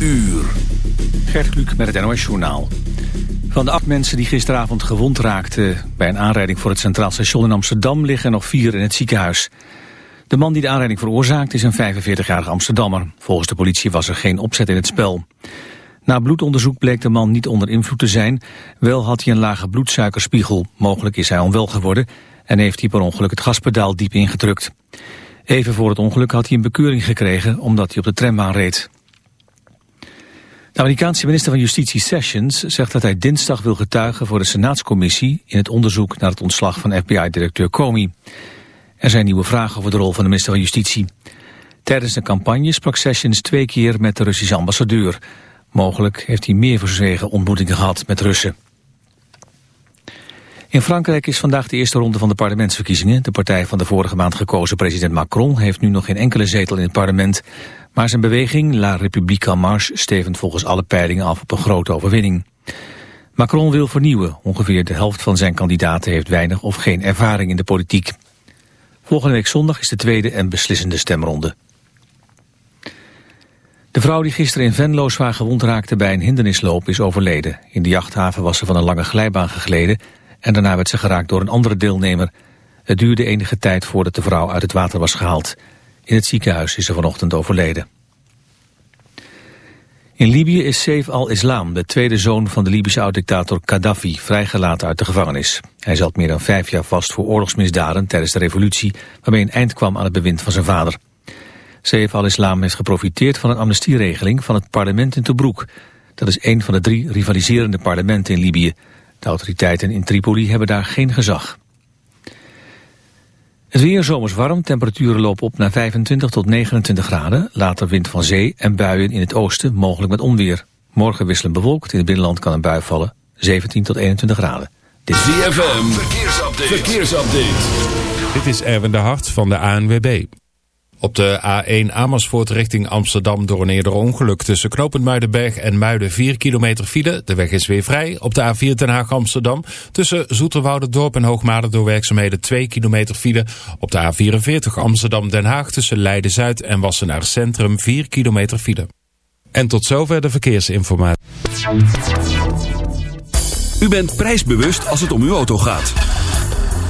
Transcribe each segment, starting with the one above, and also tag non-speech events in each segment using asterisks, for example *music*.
uur. Gert Kluk met het NOS Journaal. Van de acht mensen die gisteravond gewond raakten... bij een aanrijding voor het Centraal Station in Amsterdam... liggen nog vier in het ziekenhuis. De man die de aanrijding veroorzaakt is een 45-jarige Amsterdammer. Volgens de politie was er geen opzet in het spel. Na bloedonderzoek bleek de man niet onder invloed te zijn. Wel had hij een lage bloedsuikerspiegel. Mogelijk is hij onwel geworden... en heeft hij per ongeluk het gaspedaal diep ingedrukt. Even voor het ongeluk had hij een bekeuring gekregen... omdat hij op de trambaan reed. De Amerikaanse minister van Justitie Sessions zegt dat hij dinsdag wil getuigen voor de Senaatscommissie in het onderzoek naar het ontslag van FBI-directeur Comey. Er zijn nieuwe vragen over de rol van de minister van Justitie. Tijdens de campagne sprak Sessions twee keer met de Russische ambassadeur. Mogelijk heeft hij meer verzwegen ontmoetingen gehad met Russen. In Frankrijk is vandaag de eerste ronde van de parlementsverkiezingen. De partij van de vorige maand gekozen president Macron heeft nu nog geen enkele zetel in het parlement. Maar zijn beweging, La République en Marche, stevend volgens alle peilingen af op een grote overwinning. Macron wil vernieuwen. Ongeveer de helft van zijn kandidaten heeft weinig of geen ervaring in de politiek. Volgende week zondag is de tweede en beslissende stemronde. De vrouw die gisteren in Venlo zwaar gewond raakte bij een hindernisloop is overleden. In de jachthaven was ze van een lange glijbaan gegleden en daarna werd ze geraakt door een andere deelnemer. Het duurde enige tijd voordat de vrouw uit het water was gehaald. In het ziekenhuis is ze vanochtend overleden. In Libië is Saif al-Islam, de tweede zoon van de Libische oud-dictator Gaddafi, vrijgelaten uit de gevangenis. Hij zat meer dan vijf jaar vast voor oorlogsmisdaden tijdens de revolutie, waarmee een eind kwam aan het bewind van zijn vader. Saif al-Islam heeft geprofiteerd van een amnestieregeling van het parlement in Tobruk. Dat is een van de drie rivaliserende parlementen in Libië. De autoriteiten in Tripoli hebben daar geen gezag. Het weer zomers warm, temperaturen lopen op naar 25 tot 29 graden. Later wind van zee en buien in het oosten, mogelijk met onweer. Morgen wisselen bewolkt, in het binnenland kan een bui vallen. 17 tot 21 graden. Dit is ZFM, verkeersupdate. verkeersupdate. Dit is Erwin de Hart van de ANWB. Op de A1 Amersfoort richting Amsterdam door een eerder ongeluk tussen Knopend Muidenberg en Muiden 4 kilometer file. De weg is weer vrij. Op de A4 Den Haag Amsterdam tussen Zoeterwoudendorp en Hoogmade door werkzaamheden 2 kilometer file. Op de A44 Amsterdam Den Haag tussen Leiden Zuid en Wassenaar Centrum 4 kilometer file. En tot zover de verkeersinformatie. U bent prijsbewust als het om uw auto gaat.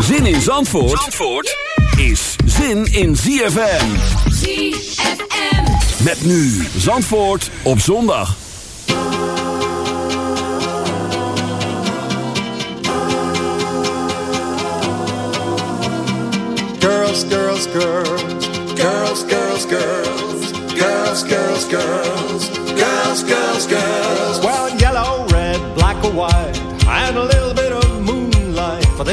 Zin in Zandvoort, Zandvoort is zin in ZFM. ZFM. Met nu Zandvoort op zondag. Girls, girls, girls. Girls, girls, girls. Girls, girls, girls. Girls, girls, girls. Well, yellow, red, black or white. And a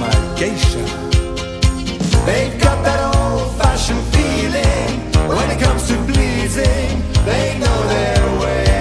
my geisha. They've got that old-fashioned feeling when it comes to pleasing. They know their way.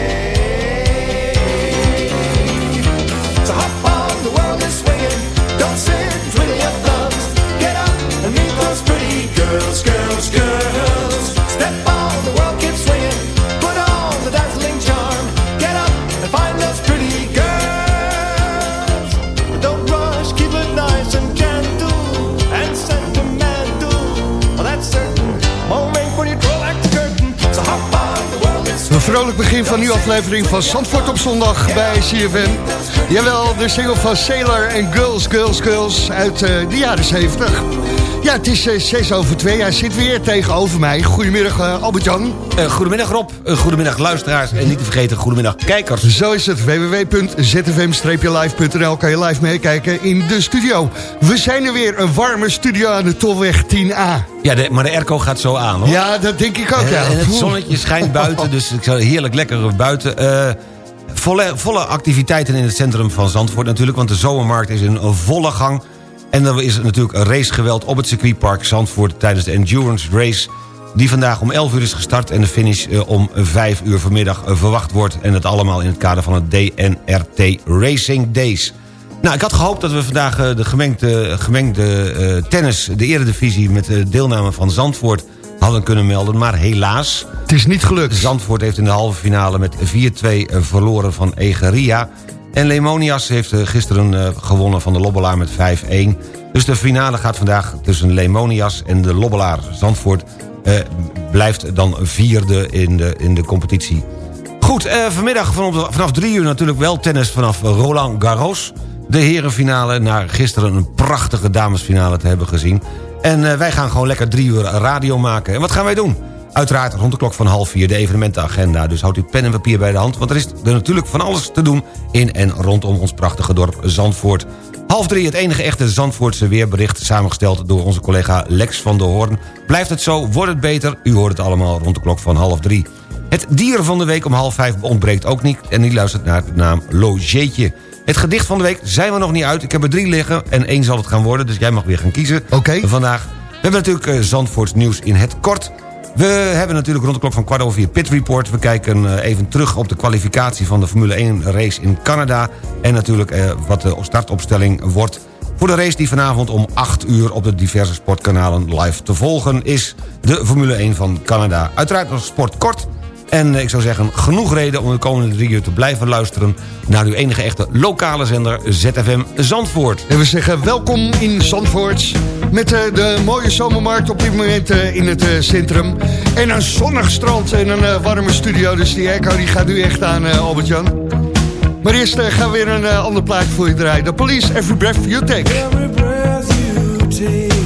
Vrolijk begin van nieuwe aflevering van Zandvoort op zondag bij CFM. Jawel, de single van Sailor en Girls, Girls, Girls uit eh, de jaren 70. Ja, het is eh, 6 over 2. Hij zit weer tegenover mij. Goedemiddag eh, Albert-Jan. Eh, goedemiddag Rob, goedemiddag luisteraars en niet te vergeten goedemiddag kijkers. Zo is het. www.zfm-live.nl kan je live meekijken in de studio. We zijn er weer. Een warme studio aan de Tolweg 10A. Ja, de, maar de airco gaat zo aan hoor. Ja, dat denk ik ook, ja. En het zonnetje schijnt buiten, dus ik zou heerlijk lekker buiten. Volle, volle activiteiten in het centrum van Zandvoort natuurlijk... want de zomermarkt is in volle gang. En er is natuurlijk een racegeweld op het circuitpark Zandvoort... tijdens de Endurance Race die vandaag om 11 uur is gestart... en de finish eh, om 5 uur vanmiddag eh, verwacht wordt. En het allemaal in het kader van het DNRT Racing Days. Nou, ik had gehoopt dat we vandaag eh, de gemengde, gemengde tennis... de eredivisie met de deelname van Zandvoort hadden kunnen melden. Maar helaas, Het is niet gelukt. Zandvoort heeft in de halve finale met 4-2 verloren van Egeria. En Lemonias heeft eh, gisteren eh, gewonnen van de Lobbelaar met 5-1. Dus de finale gaat vandaag tussen Lemonias en de Lobbelaar. Zandvoort eh, blijft dan vierde in de, in de competitie. Goed, eh, vanmiddag vanaf, drie uur natuurlijk wel tennis vanaf Roland Garros. De herenfinale, na gisteren een prachtige damesfinale te hebben gezien. En eh, wij gaan gewoon lekker drie uur radio maken. En wat gaan wij doen? Uiteraard rond de klok van half vier de evenementenagenda. Dus houdt u pen en papier bij de hand. Want er is er natuurlijk van alles te doen in en rondom ons prachtige dorp Zandvoort. Half drie het enige echte Zandvoortse weerbericht... samengesteld door onze collega Lex van der Hoorn. Blijft het zo, wordt het beter? U hoort het allemaal rond de klok van half drie. Het dier van de week om half vijf ontbreekt ook niet... en die luistert naar de naam Logeetje. Het gedicht van de week zijn we nog niet uit. Ik heb er drie liggen en één zal het gaan worden... dus jij mag weer gaan kiezen Oké. vandaag. We hebben natuurlijk eh, Zandvoorts nieuws in het kort... We hebben natuurlijk rond de klok van kwart vier Pit Report. We kijken eh, even terug op de kwalificatie van de Formule 1 race in Canada. En natuurlijk eh, wat de startopstelling wordt voor de race die vanavond om 8 uur op de diverse sportkanalen live te volgen is. De Formule 1 van Canada. Uiteraard nog sport kort. En ik zou zeggen, genoeg reden om de komende drie uur te blijven luisteren... naar uw enige echte lokale zender ZFM Zandvoort. En we zeggen welkom in Zandvoort. Met eh, de mooie zomermarkt op dit moment eh, in het eh, centrum. En een zonnig strand en een warme studio. Dus die airco die gaat nu echt aan, Albert-Jan. Maar eerst gaan we weer een ander plaatje voor je draaien. The Police, Every Breath You Take. Every breath you take,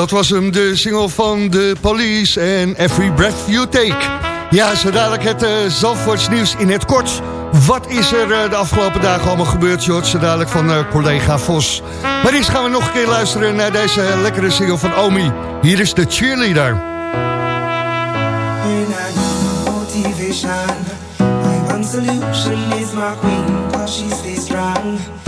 dat was hem, de single van de Police en Every Breath You Take. Ja, zo dadelijk het uh, Zandvoorts nieuws in het kort. Wat is er uh, de afgelopen dagen allemaal gebeurd, George? Zo dadelijk van uh, collega Vos. Maar eerst gaan we nog een keer luisteren naar deze lekkere single van Omi. Hier is de cheerleader. Solution is my queen, she stays strong.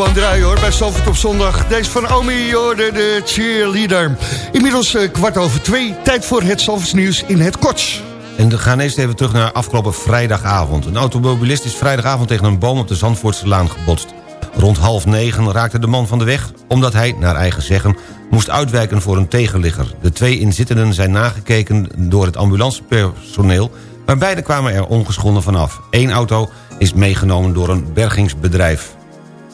Gewoon draaien hoor, bij Zalvert op zondag. Deze van Omi, hoor, de, de cheerleader. Inmiddels eh, kwart over twee, tijd voor het Zalverts nieuws in het kort. En we gaan eerst even terug naar afgelopen vrijdagavond. Een automobilist is vrijdagavond tegen een boom op de Zandvoortse Laan gebotst. Rond half negen raakte de man van de weg... omdat hij, naar eigen zeggen, moest uitwijken voor een tegenligger. De twee inzittenden zijn nagekeken door het ambulancepersoneel... maar beide kwamen er ongeschonden vanaf. Eén auto is meegenomen door een bergingsbedrijf.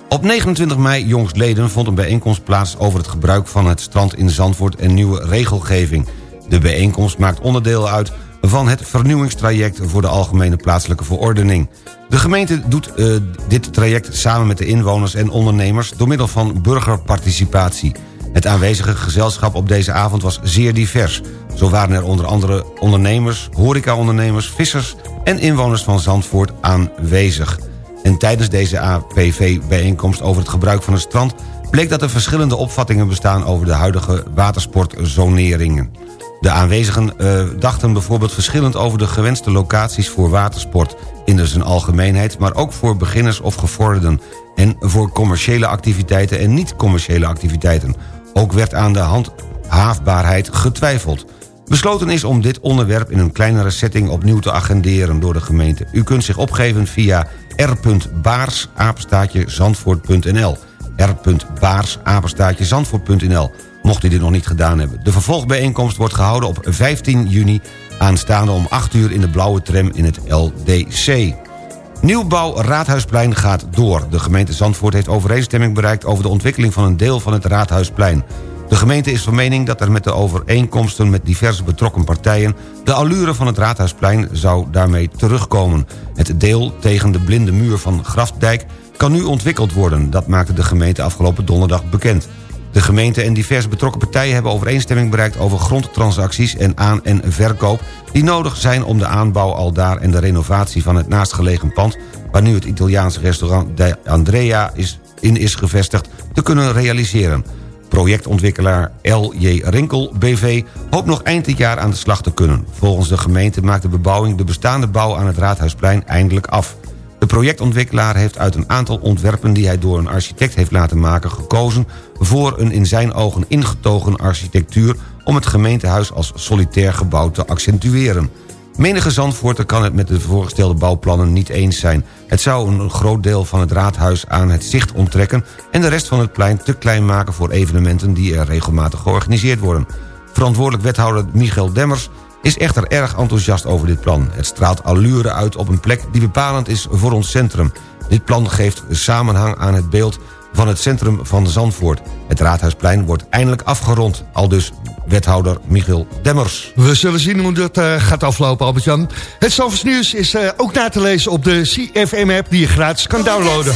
Op 29 mei jongstleden vond een bijeenkomst plaats... over het gebruik van het strand in Zandvoort en nieuwe regelgeving. De bijeenkomst maakt onderdeel uit van het vernieuwingstraject... voor de Algemene Plaatselijke Verordening. De gemeente doet eh, dit traject samen met de inwoners en ondernemers... door middel van burgerparticipatie. Het aanwezige gezelschap op deze avond was zeer divers. Zo waren er onder andere ondernemers, horecaondernemers, vissers... en inwoners van Zandvoort aanwezig. En tijdens deze APV-bijeenkomst over het gebruik van het strand... bleek dat er verschillende opvattingen bestaan over de huidige watersportzoneringen. De aanwezigen eh, dachten bijvoorbeeld verschillend over de gewenste locaties voor watersport... in zijn algemeenheid, maar ook voor beginners of gevorderden... en voor commerciële activiteiten en niet-commerciële activiteiten. Ook werd aan de handhaafbaarheid getwijfeld. Besloten is om dit onderwerp in een kleinere setting opnieuw te agenderen door de gemeente. U kunt zich opgeven via r.baars, zandvoort.nl r.baars, zandvoort.nl Mocht u dit nog niet gedaan hebben. De vervolgbijeenkomst wordt gehouden op 15 juni... aanstaande om 8 uur in de blauwe tram in het LDC. Nieuwbouw Raadhuisplein gaat door. De gemeente Zandvoort heeft overeenstemming bereikt... over de ontwikkeling van een deel van het Raadhuisplein. De gemeente is van mening dat er met de overeenkomsten... met diverse betrokken partijen... de allure van het Raadhuisplein zou daarmee terugkomen. Het deel tegen de blinde muur van Grafdijk kan nu ontwikkeld worden. Dat maakte de gemeente afgelopen donderdag bekend. De gemeente en diverse betrokken partijen hebben overeenstemming bereikt... over grondtransacties en aan- en verkoop... die nodig zijn om de aanbouw al daar en de renovatie van het naastgelegen pand... waar nu het Italiaanse restaurant De Andrea is, in is gevestigd, te kunnen realiseren. Projectontwikkelaar L.J. Rinkel BV hoopt nog eind dit jaar aan de slag te kunnen. Volgens de gemeente maakt de bebouwing de bestaande bouw aan het Raadhuisplein eindelijk af. De projectontwikkelaar heeft uit een aantal ontwerpen... die hij door een architect heeft laten maken gekozen... voor een in zijn ogen ingetogen architectuur... om het gemeentehuis als solitair gebouw te accentueren. Menige Zandvoorter kan het met de voorgestelde bouwplannen niet eens zijn. Het zou een groot deel van het raadhuis aan het zicht onttrekken... en de rest van het plein te klein maken voor evenementen... die er regelmatig georganiseerd worden. Verantwoordelijk wethouder Michael Demmers is echter erg enthousiast over dit plan. Het straalt allure uit op een plek die bepalend is voor ons centrum. Dit plan geeft samenhang aan het beeld van het centrum van Zandvoort. Het Raadhuisplein wordt eindelijk afgerond. Al dus wethouder Michiel Demmers. We zullen zien hoe dat uh, gaat aflopen, Albert-Jan. Het Zalvers Nieuws is uh, ook na te lezen op de CFM-app... die je gratis kan downloaden.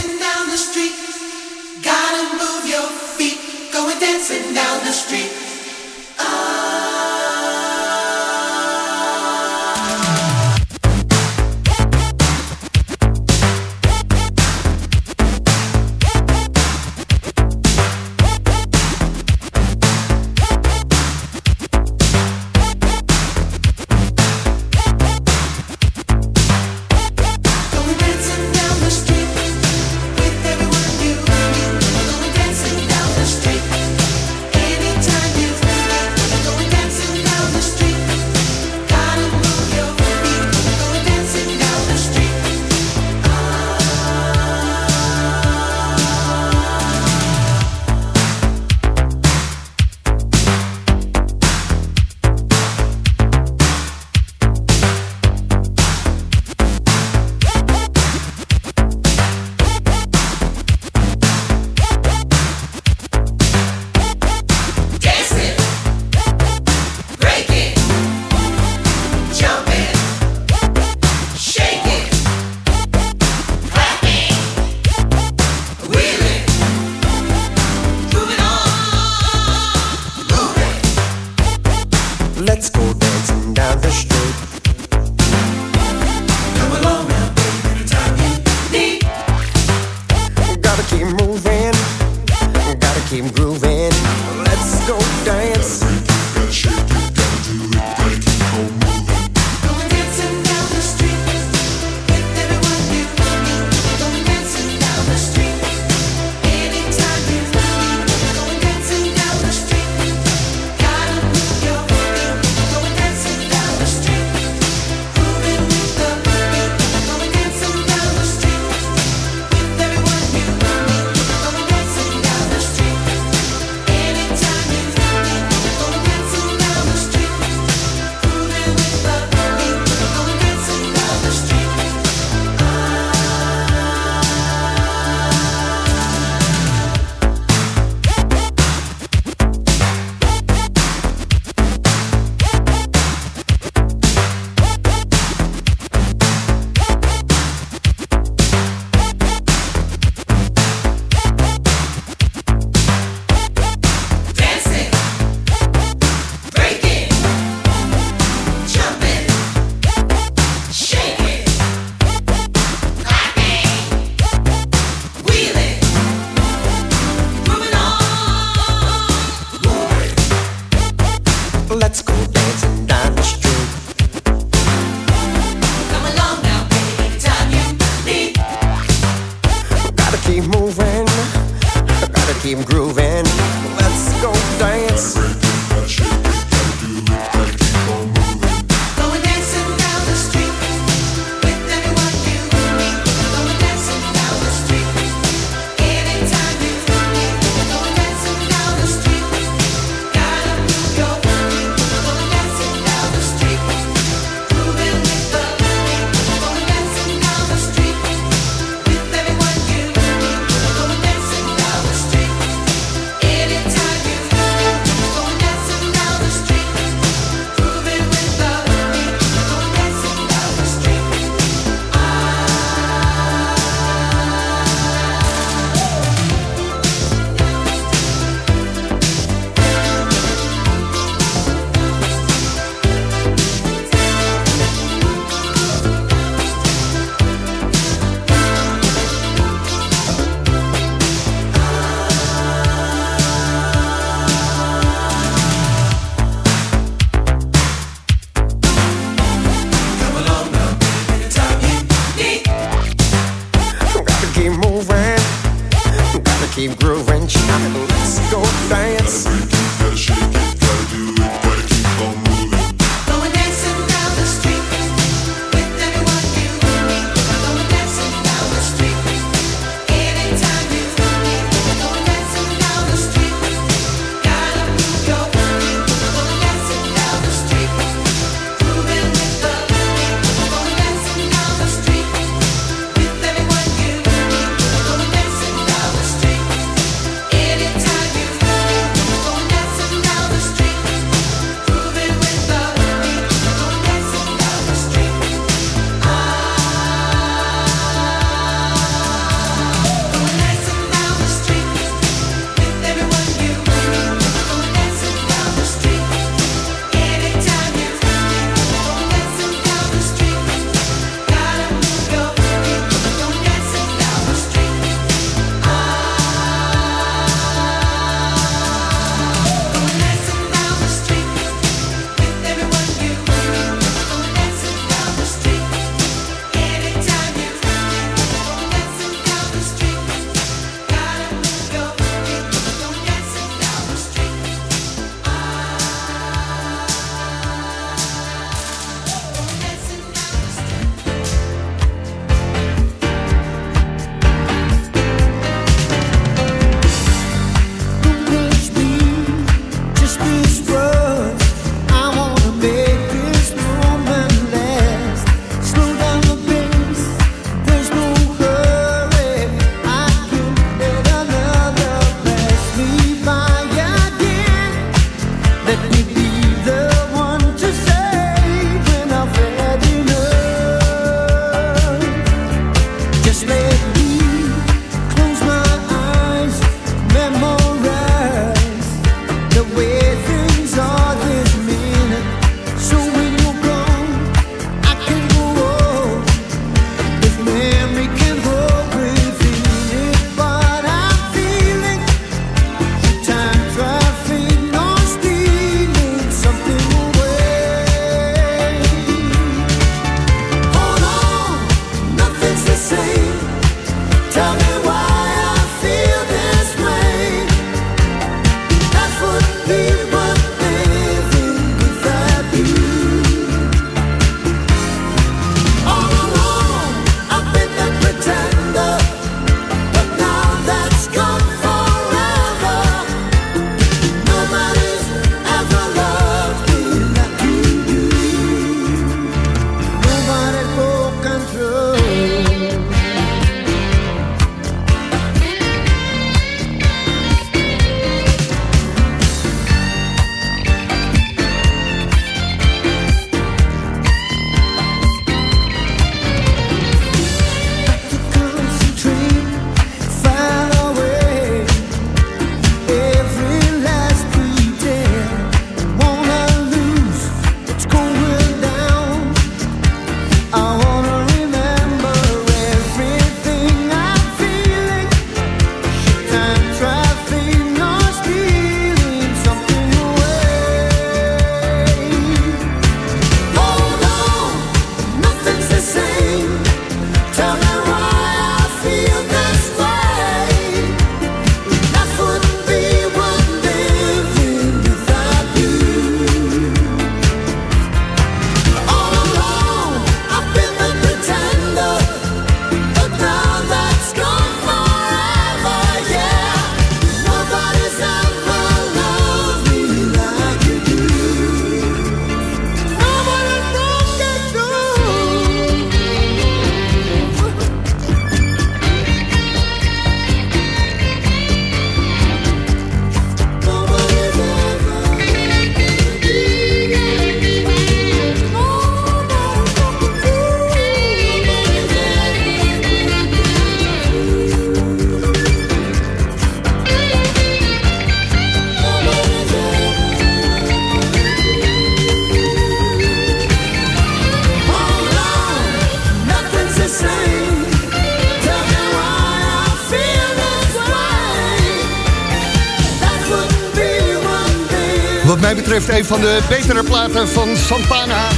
Van de betere platen van Santana.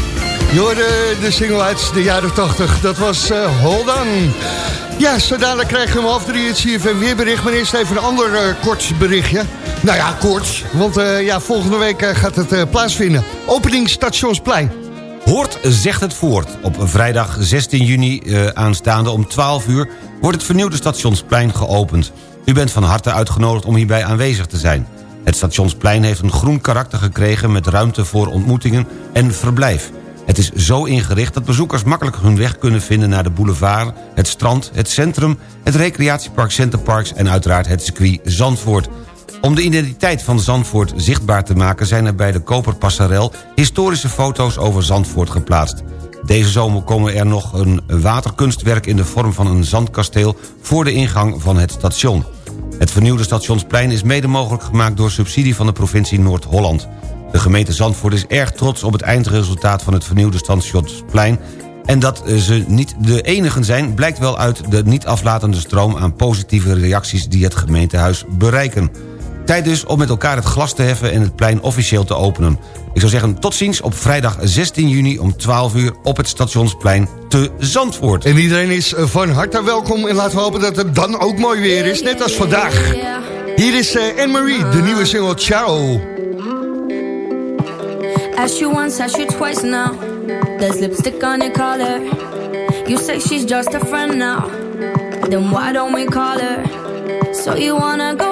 Je de single uit de jaren 80. Dat was uh, Hold On. Ja, zo dadelijk krijgen we om half drie het CFM weerbericht. Maar eerst even een ander uh, kort berichtje. Nou ja, kort. Want uh, ja, volgende week gaat het plaatsvinden. Opening Stationsplein. Hoort zegt het voort. Op vrijdag 16 juni aanstaande om 12 uur... wordt het vernieuwde Stationsplein geopend. U bent van harte uitgenodigd om hierbij aanwezig te zijn. Het Stationsplein heeft een groen karakter gekregen... met ruimte voor ontmoetingen en verblijf. Het is zo ingericht dat bezoekers makkelijk hun weg kunnen vinden... naar de boulevard, het strand, het centrum, het recreatiepark Centerparks... en uiteraard het circuit Zandvoort. Om de identiteit van Zandvoort zichtbaar te maken... zijn er bij de Koperpassarel historische foto's over Zandvoort geplaatst. Deze zomer komen er nog een waterkunstwerk in de vorm van een zandkasteel... voor de ingang van het station. Het vernieuwde stationsplein is mede mogelijk gemaakt door subsidie van de provincie Noord-Holland. De gemeente Zandvoort is erg trots op het eindresultaat van het vernieuwde stationsplein... en dat ze niet de enigen zijn... blijkt wel uit de niet aflatende stroom aan positieve reacties... die het gemeentehuis bereiken. Tijd dus om met elkaar het glas te heffen en het plein officieel te openen. Ik zou zeggen tot ziens op vrijdag 16 juni om 12 uur... op het stationsplein te Zandvoort. En iedereen is van harte welkom en laten we hopen dat het dan ook mooi weer is... net als vandaag. Hier is uh, Anne-Marie, de nieuwe single Ciao. Ask you once, ask you twice now. There's lipstick on your collar. You say she's just a friend now. Then why don't we call her? So you wanna go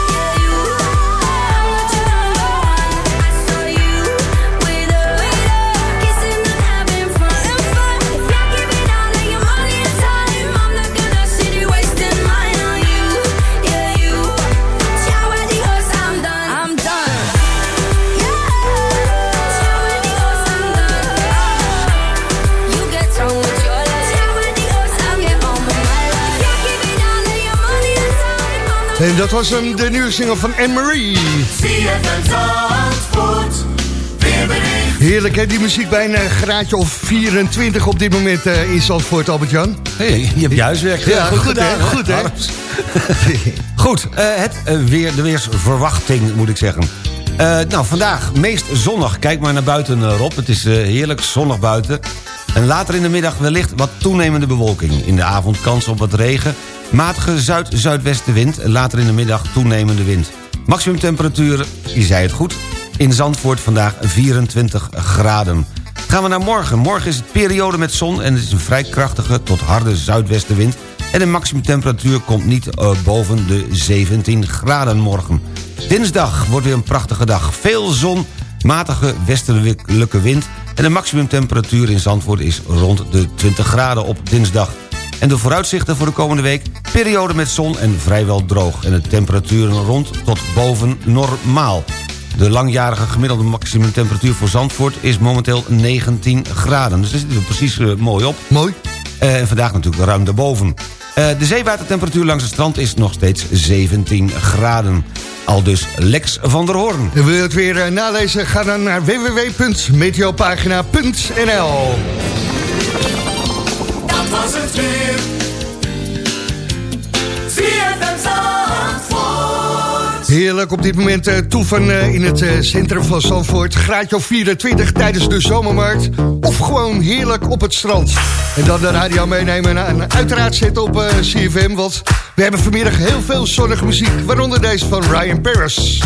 Dat was hem, de nieuwe single van Anne-Marie. Heerlijk hè, die muziek bij een eh, graadje of 24 op dit moment eh, in Zandvoort, Albert-Jan. Hey, je hebt je huiswerk Ja, goed, goed, hè, goed, hè. *laughs* Goed, eh, het weer, de weersverwachting moet ik zeggen. Nou, vandaag meest zonnig. Kijk maar naar buiten, Rob. Het is heerlijk zonnig buiten. En later in de middag wellicht wat toenemende bewolking. In de avond kans op wat regen. Matige zuid-zuidwestenwind. Later in de middag toenemende wind. Maximum temperatuur, je zei het goed, in Zandvoort vandaag 24 graden. Gaan we naar morgen. Morgen is het periode met zon en het is een vrij krachtige tot harde zuidwestenwind. En de maximumtemperatuur komt niet uh, boven de 17 graden morgen. Dinsdag wordt weer een prachtige dag. Veel zon, matige westelijke wind... en de maximumtemperatuur in Zandvoort is rond de 20 graden op dinsdag. En de vooruitzichten voor de komende week... periode met zon en vrijwel droog... en de temperaturen rond tot boven normaal. De langjarige gemiddelde maximumtemperatuur voor Zandvoort... is momenteel 19 graden. Dus dat zit er precies uh, mooi op. Mooi. Uh, en vandaag natuurlijk ruim daarboven. Uh, de zeewatertemperatuur langs het strand is nog steeds 17 graden. Al dus Lex van der Hoorn. En wil je het weer nalezen? Ga dan naar www.meteopagina.nl was het weer. Heerlijk op dit moment uh, toeven uh, in het uh, centrum van Zandvoort. Graadje of 24 tijdens de zomermarkt. Of gewoon heerlijk op het strand. En dan de radio meenemen en uiteraard zetten op CFM. Want we hebben vanmiddag heel veel zonnige muziek. Waaronder deze van Ryan Paris.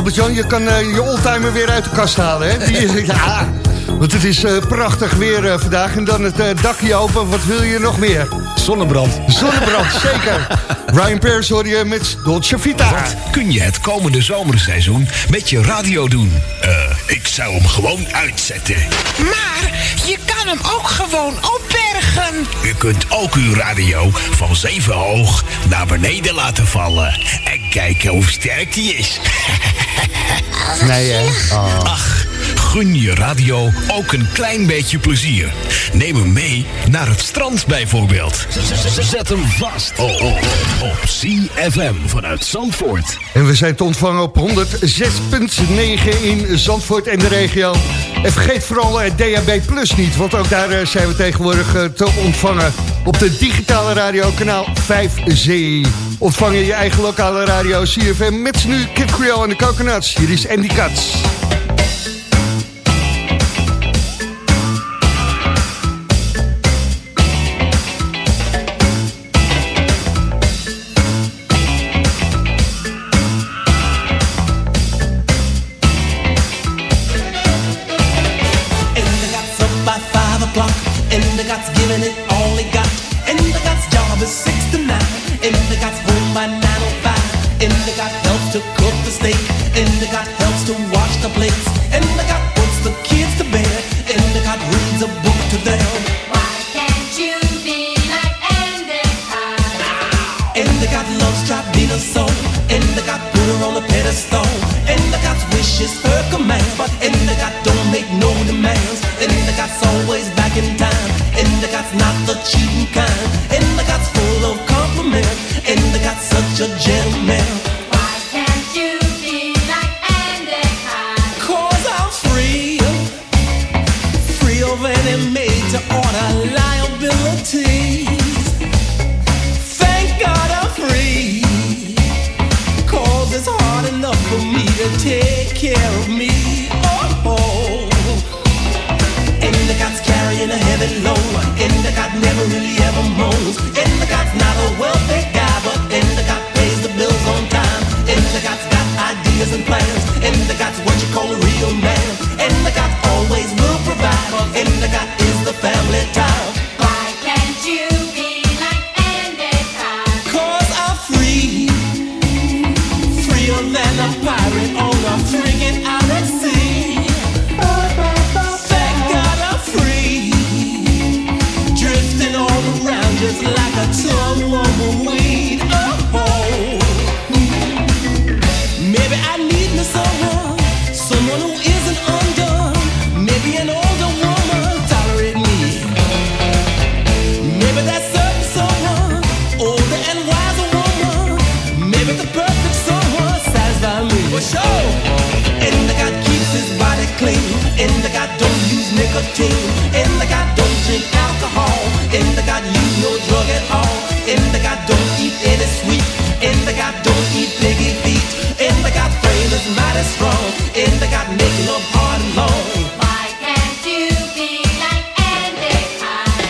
Albert-Jan, je kan eh, je oldtimer weer uit de kast halen, hè? Die- *laughs* ja, want het is eh, prachtig weer eh, vandaag. En dan het dakje open, wat wil je nog meer? Zonnebrand. Zonnebrand, *laughs* zeker. Brian Pears hoor je met Dolce Vita. Wat kun je het komende zomerseizoen met je radio doen? Eh, ik zou hem gewoon uitzetten. Maar je kan hem ook gewoon opbergen. U kunt ook uw radio van zeven hoog naar beneden laten vallen. En kijken hoe sterk die is. *laughs* Nee, hè? Ach, gun je radio ook een klein beetje plezier. Neem hem mee naar het strand bijvoorbeeld. Zet hem vast op CFM vanuit Zandvoort. En we zijn te ontvangen op 106.9 in Zandvoort en de regio. En vergeet vooral eh, DHB Plus niet, want ook daar eh, zijn we tegenwoordig eh, te ontvangen. Op de digitale radio kanaal 5C. Ontvang je eigen lokale radio CFM met nu Kid Creole en de Coconuts. Hier is Andy Katz. us. And the God's wishes her command, but in the God don't make no demands. And the God's always back in time. And the God's not the cheating kind. Mighty strong. And the God make love hard and long. Why can't you be like Endicott?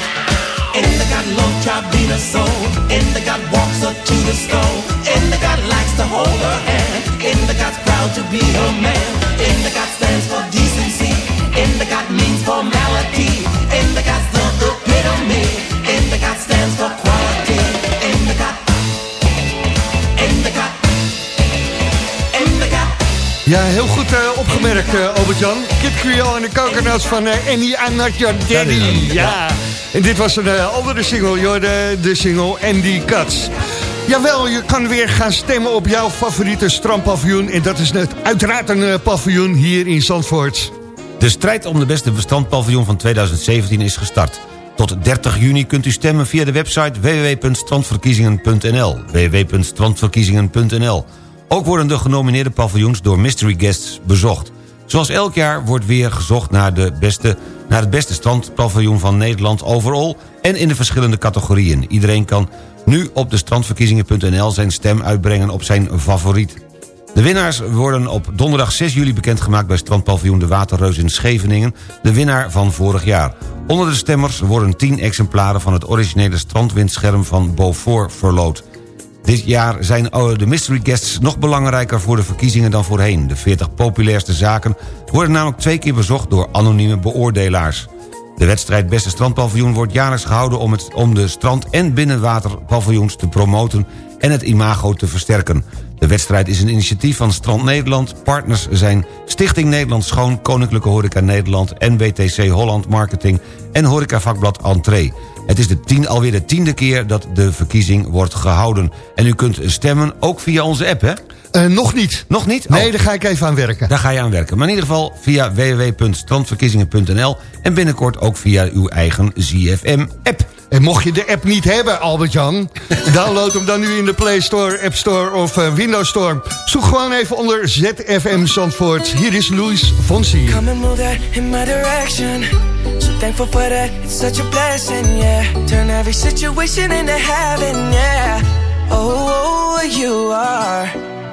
And the God love Tribina so And the God walks to the skull And the God likes to hold her hand And the God's proud to be her man Ja, heel goed eh, opgemerkt, eh, Albert-Jan. Kid Creole en de coconuts van eh, Annie, I'm Not Your Daddy. Ja, en dit was een andere single, joh, de, de single Andy Katz. Jawel, je kan weer gaan stemmen op jouw favoriete strandpaviljoen. En dat is net uiteraard een paviljoen hier in Zandvoort. De strijd om de beste strandpaviljoen van 2017 is gestart. Tot 30 juni kunt u stemmen via de website www.strandverkiezingen.nl www.strandverkiezingen.nl Ook worden de genomineerde paviljoens door mystery guests bezocht. Zoals elk jaar wordt weer gezocht naar de beste naar het beste strandpaviljoen van Nederland overal... en in de verschillende categorieën. Iedereen kan nu op de strandverkiezingen.nl zijn stem uitbrengen op zijn favoriet. De winnaars worden op donderdag 6 juli bekendgemaakt... bij strandpaviljoen De Waterreus in Scheveningen... de winnaar van vorig jaar. Onder de stemmers worden 10 exemplaren van het originele strandwindscherm van Beaufort verloot. Dit jaar zijn oh, de mystery guests nog belangrijker voor de verkiezingen dan voorheen. De 40 populairste zaken worden namelijk twee keer bezocht door anonieme beoordelaars. De wedstrijd Beste Strandpaviljoen wordt jaarlijks gehouden om, het, om de strand- en binnenwaterpaviljoens te promoten en het imago te versterken. De wedstrijd is een initiatief van Strand Nederland. Partners zijn Stichting Nederland Schoon, Koninklijke Horeca Nederland... NBTC Holland Marketing en horecavakblad Entree. Het is de tien, alweer de tiende keer dat de verkiezing wordt gehouden. En u kunt stemmen ook via onze app, hè? Eh, nog niet. Nog niet? Nee, Oh. daar ga ik even aan werken. Daar ga je aan werken. Maar in ieder geval via www.strandverkiezingen.nl... en binnenkort ook via uw eigen ZFM-app. En mocht je de app niet hebben, Albert-Jan... *laughs* download hem dan nu in de Play Store, App Store of eh, Windows Store. Zoek gewoon even onder ZFM Zandvoort. Hier is Luis Fonsi. Come and move that in my direction. So thankful for that, it's such a blessing, yeah. Turn every situation into heaven, yeah. Oh, you are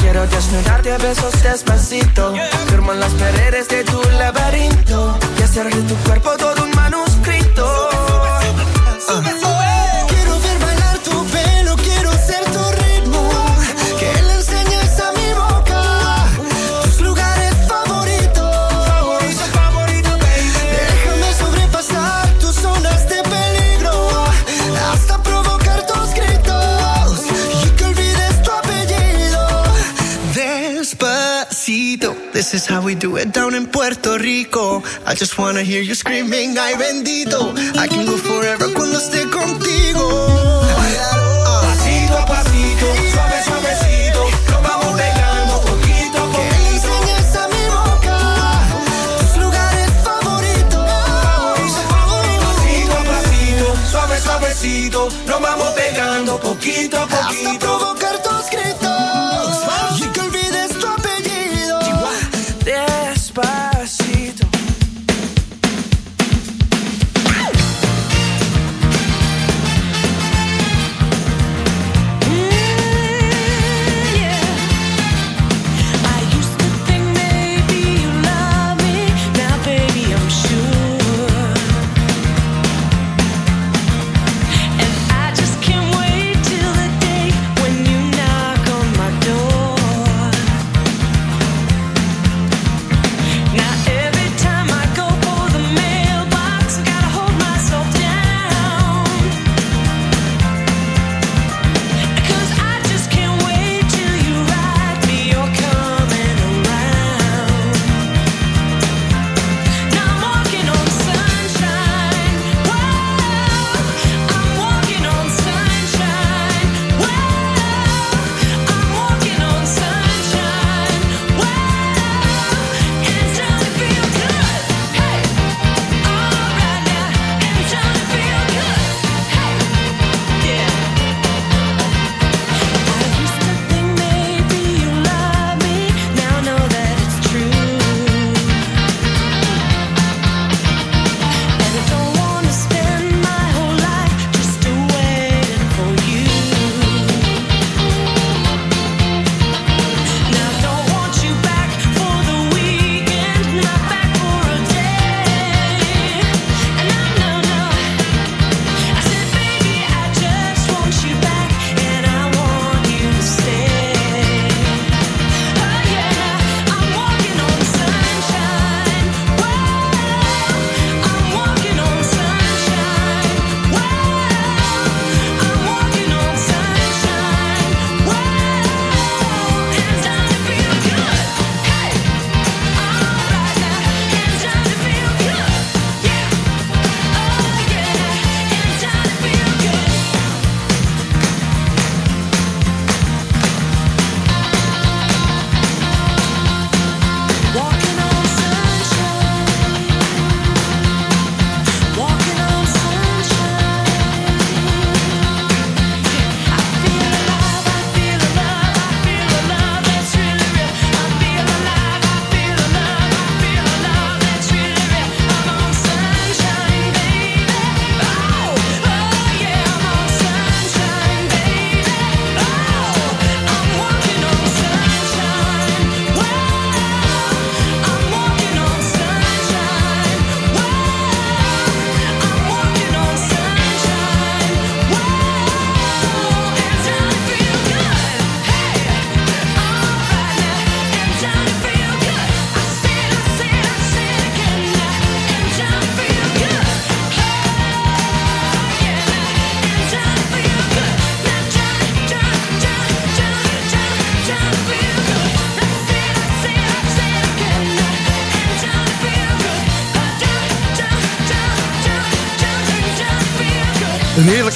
quiero desnudarte a besos despacito. Firmo en las paredes de tu laberinto. Y hacer de tu cuerpo todo un manuscrito. This is how we do it down in Puerto Rico. I just wanna hear you screaming, ay bendito. I can go forever cuando esté contigo. Pasito a pasito, suave, suavecito. Nos vamos pegando poquito a Que le enseñes a mi boca tus lugares favoritos. Pasito a pasito, suave, suavecito. Nos vamos pegando poquito a poquito.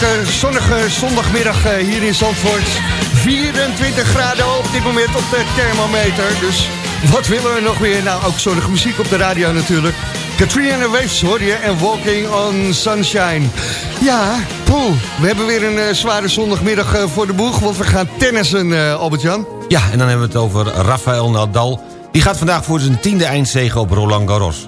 Heerlijke zonnige zondagmiddag eh, hier in Zandvoort. 24 graden op dit moment op de thermometer. Dus wat willen we nog meer? Nou, ook zonnige muziek op de radio natuurlijk. Katrina Waves hoor je en Walking on Sunshine. Ja, poeh, we hebben weer een eh, zware zondagmiddag eh, voor de boeg... want we gaan tennissen, Albert-Jan. Ja, en dan hebben we het over Rafael Nadal. Die gaat vandaag voor zijn tiende eindzege op Roland Garros.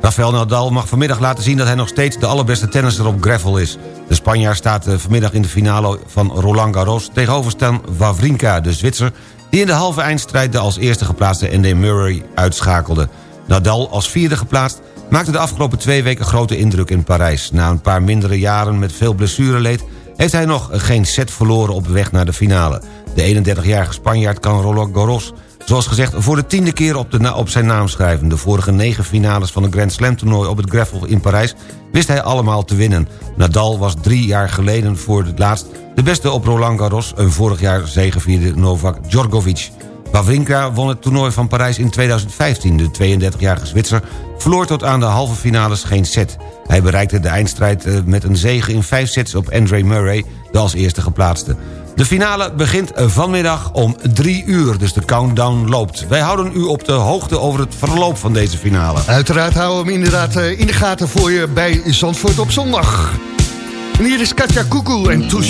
Rafael Nadal mag vanmiddag laten zien dat hij nog steeds de allerbeste tennisser op gravel is. De Spanjaard staat eh, vanmiddag in de finale van Roland Garros... tegenover Stan Wawrinka, de Zwitser... die in de halve eindstrijd de als eerste geplaatste Andy Murray uitschakelde. Nadal als vierde geplaatst maakte de afgelopen twee weken grote indruk in Parijs. Na een paar mindere jaren met veel blessureleed... heeft hij nog geen set verloren op weg naar de finale. De 31-jarige Spanjaard kan Roland Garros Zoals gezegd, voor de tiende keer op, de op zijn naam schrijven. De vorige negen finales van het Grand Slam toernooi op het Gravel in Parijs... wist hij allemaal te winnen. Nadal was drie jaar geleden voor het laatst de beste op Roland Garros... en vorig jaar zegevierde Novak Djokovic. Wawrinka won het toernooi van Parijs in 2015. De 32-jarige Zwitser verloor tot aan de halve finales geen set. Hij bereikte de eindstrijd eh, met een zege in vijf sets op Andre Murray... de als eerste geplaatste. De finale begint vanmiddag om drie uur, dus de countdown loopt. Wij houden u op de hoogte over het verloop van deze finale. Uiteraard houden we hem inderdaad eh, in de gaten voor je bij Zandvoort op zondag. En hier is Katja Koekoe en Too.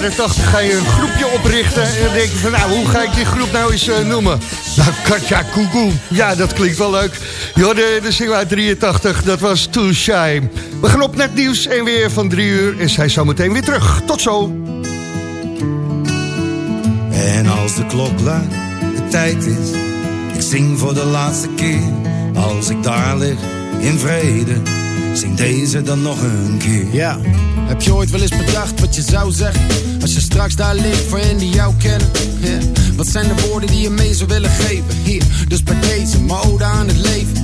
Jaren 80 ga je een groepje oprichten. En dan denk je van, nou, hoe ga ik die groep nou eens eh, noemen? Nou, Katja Koekoe. Ja, dat klinkt wel leuk. Hoorde de single uit 83, dat was Too Shy. We gaan op naar het nieuws en weer van drie uur. En zij zo meteen weer terug. Tot zo. En als de klok luidt, de tijd is, ik zing voor de laatste keer. Als ik daar lig, in vrede, zing deze dan nog een keer. Ja, heb je ooit wel eens bedacht wat je zou zeggen? Als je straks daar ligt voor hen die jou kennen. Wat zijn de woorden die je mee zou willen geven? Hier, dus bij deze, mijn ode aan het leven.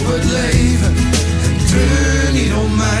Op het leven en treur niet om mij.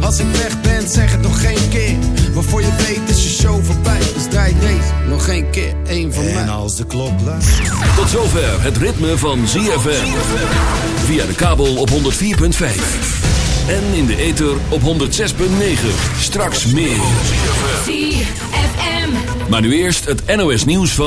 Als ik weg ben, zeg het nog geen keer. Waarvoor je weet is je show voorbij. Dus draai deze nog geen keer, één van mij. En als de klok luidt. Tot zover het ritme van ZFM. Via de kabel op 104.5. En in de ether op 106.9. Straks meer. ZFM. Maar nu eerst het NOS nieuws van...